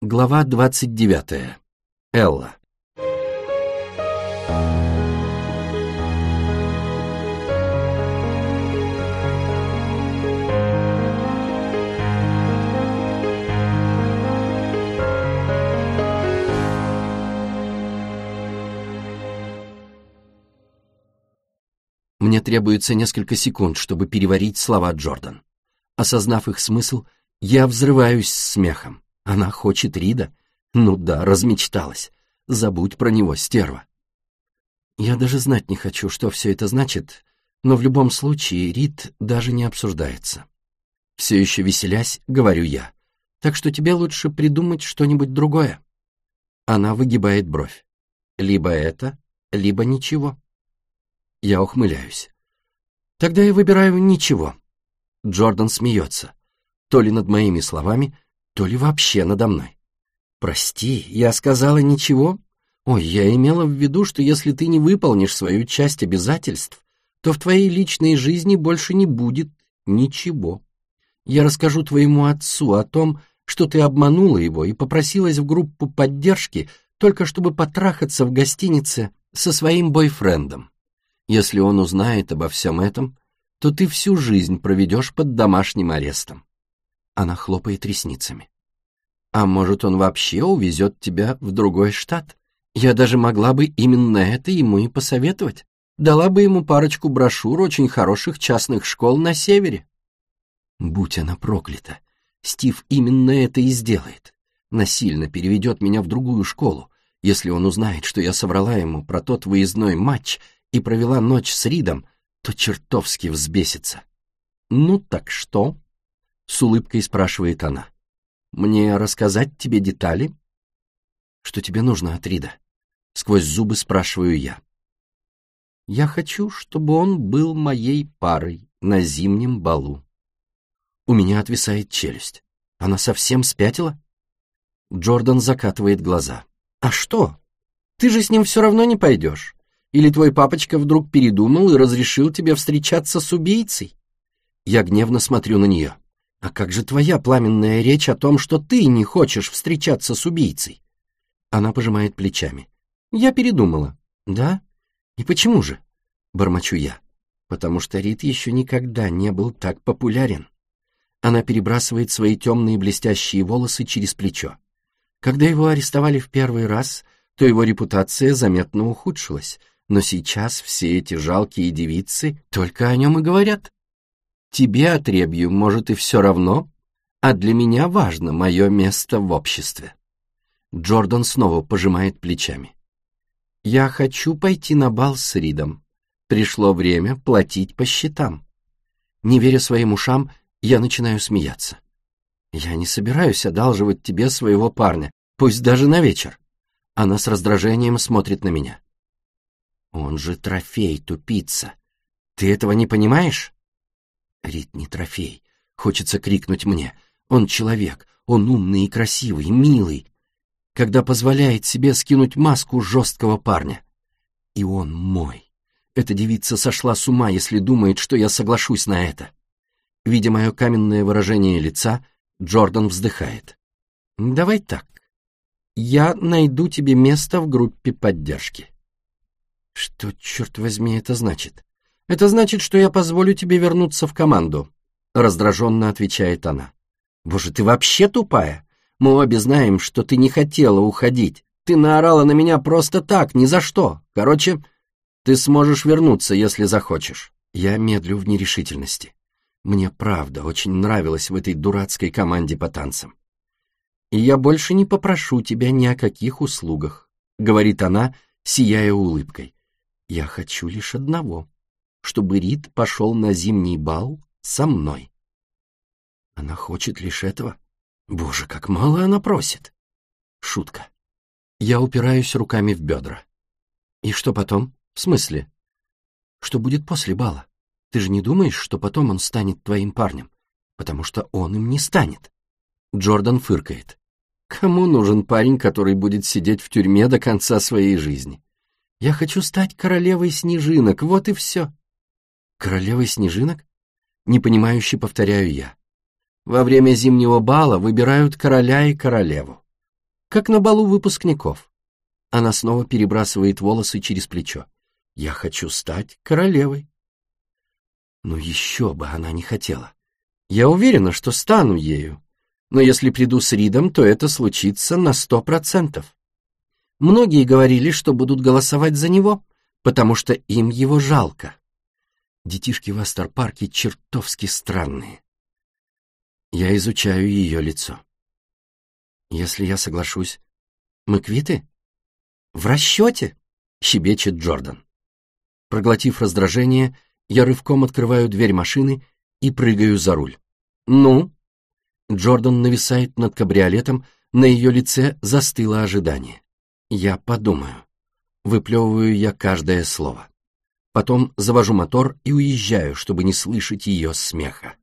Глава 29. Элла. Мне требуется несколько секунд, чтобы переварить слова Джордан. Осознав их смысл, я взрываюсь смехом. Она хочет Рида? Ну да, размечталась. Забудь про него, стерва. Я даже знать не хочу, что все это значит, но в любом случае Рид даже не обсуждается. Все еще веселясь, говорю я. Так что тебе лучше придумать что-нибудь другое. Она выгибает бровь. Либо это, либо ничего. Я ухмыляюсь. Тогда я выбираю ничего. Джордан смеется. То ли над моими словами, то ли вообще надо мной. «Прости, я сказала ничего? Ой, я имела в виду, что если ты не выполнишь свою часть обязательств, то в твоей личной жизни больше не будет ничего. Я расскажу твоему отцу о том, что ты обманула его и попросилась в группу поддержки только чтобы потрахаться в гостинице со своим бойфрендом. Если он узнает обо всем этом, то ты всю жизнь проведешь под домашним арестом. Она хлопает ресницами. А может, он вообще увезет тебя в другой штат? Я даже могла бы именно это ему и посоветовать. Дала бы ему парочку брошюр очень хороших частных школ на севере. Будь она проклята. Стив именно это и сделает. Насильно переведет меня в другую школу, если он узнает, что я соврала ему про тот выездной матч и провела ночь с Ридом, то чертовски взбесится. «Ну так что?» С улыбкой спрашивает она. «Мне рассказать тебе детали?» «Что тебе нужно от Рида?» Сквозь зубы спрашиваю я. «Я хочу, чтобы он был моей парой на зимнем балу». У меня отвисает челюсть. Она совсем спятила? Джордан закатывает глаза. «А что? Ты же с ним все равно не пойдешь. Или твой папочка вдруг передумал и разрешил тебе встречаться с убийцей?» Я гневно смотрю на нее. А как же твоя пламенная речь о том, что ты не хочешь встречаться с убийцей? Она пожимает плечами. Я передумала. Да? И почему же? Бормочу я. Потому что Рид еще никогда не был так популярен. Она перебрасывает свои темные блестящие волосы через плечо. Когда его арестовали в первый раз, то его репутация заметно ухудшилась, но сейчас все эти жалкие девицы только о нем и говорят. Тебе, отребью, может и все равно, а для меня важно мое место в обществе. Джордан снова пожимает плечами. Я хочу пойти на бал с Ридом. Пришло время платить по счетам. Не веря своим ушам, я начинаю смеяться. Я не собираюсь одалживать тебе своего парня, пусть даже на вечер. Она с раздражением смотрит на меня. Он же трофей, тупица. Ты этого не понимаешь? Рит не трофей. Хочется крикнуть мне. Он человек, он умный и красивый, милый, когда позволяет себе скинуть маску жесткого парня. И он мой. Эта девица сошла с ума, если думает, что я соглашусь на это. Видя мое каменное выражение лица, Джордан вздыхает. «Давай так. Я найду тебе место в группе поддержки». Что, черт возьми, это значит? «Это значит, что я позволю тебе вернуться в команду», — раздраженно отвечает она. «Боже, ты вообще тупая? Мы обе знаем, что ты не хотела уходить. Ты наорала на меня просто так, ни за что. Короче, ты сможешь вернуться, если захочешь». Я медлю в нерешительности. Мне правда очень нравилось в этой дурацкой команде по танцам. «И я больше не попрошу тебя ни о каких услугах», — говорит она, сияя улыбкой. «Я хочу лишь одного чтобы Рид пошел на зимний бал со мной. Она хочет лишь этого? Боже, как мало она просит. Шутка. Я упираюсь руками в бедра. И что потом? В смысле? Что будет после бала? Ты же не думаешь, что потом он станет твоим парнем? Потому что он им не станет. Джордан фыркает. Кому нужен парень, который будет сидеть в тюрьме до конца своей жизни? Я хочу стать королевой снежинок, вот и все. Королевой снежинок? Непонимающе повторяю я. Во время зимнего бала выбирают короля и королеву. как на балу выпускников. Она снова перебрасывает волосы через плечо. Я хочу стать королевой. Но еще бы она не хотела. Я уверена, что стану ею. Но если приду с Ридом, то это случится на сто процентов. Многие говорили, что будут голосовать за него, потому что им его жалко. Детишки в Астер-парке чертовски странные. Я изучаю ее лицо. Если я соглашусь, мы квиты? В расчете? Щебечет Джордан. Проглотив раздражение, я рывком открываю дверь машины и прыгаю за руль. «Ну?» Джордан нависает над кабриолетом, на ее лице застыло ожидание. Я подумаю. Выплевываю я каждое слово. Потом завожу мотор и уезжаю, чтобы не слышать ее смеха.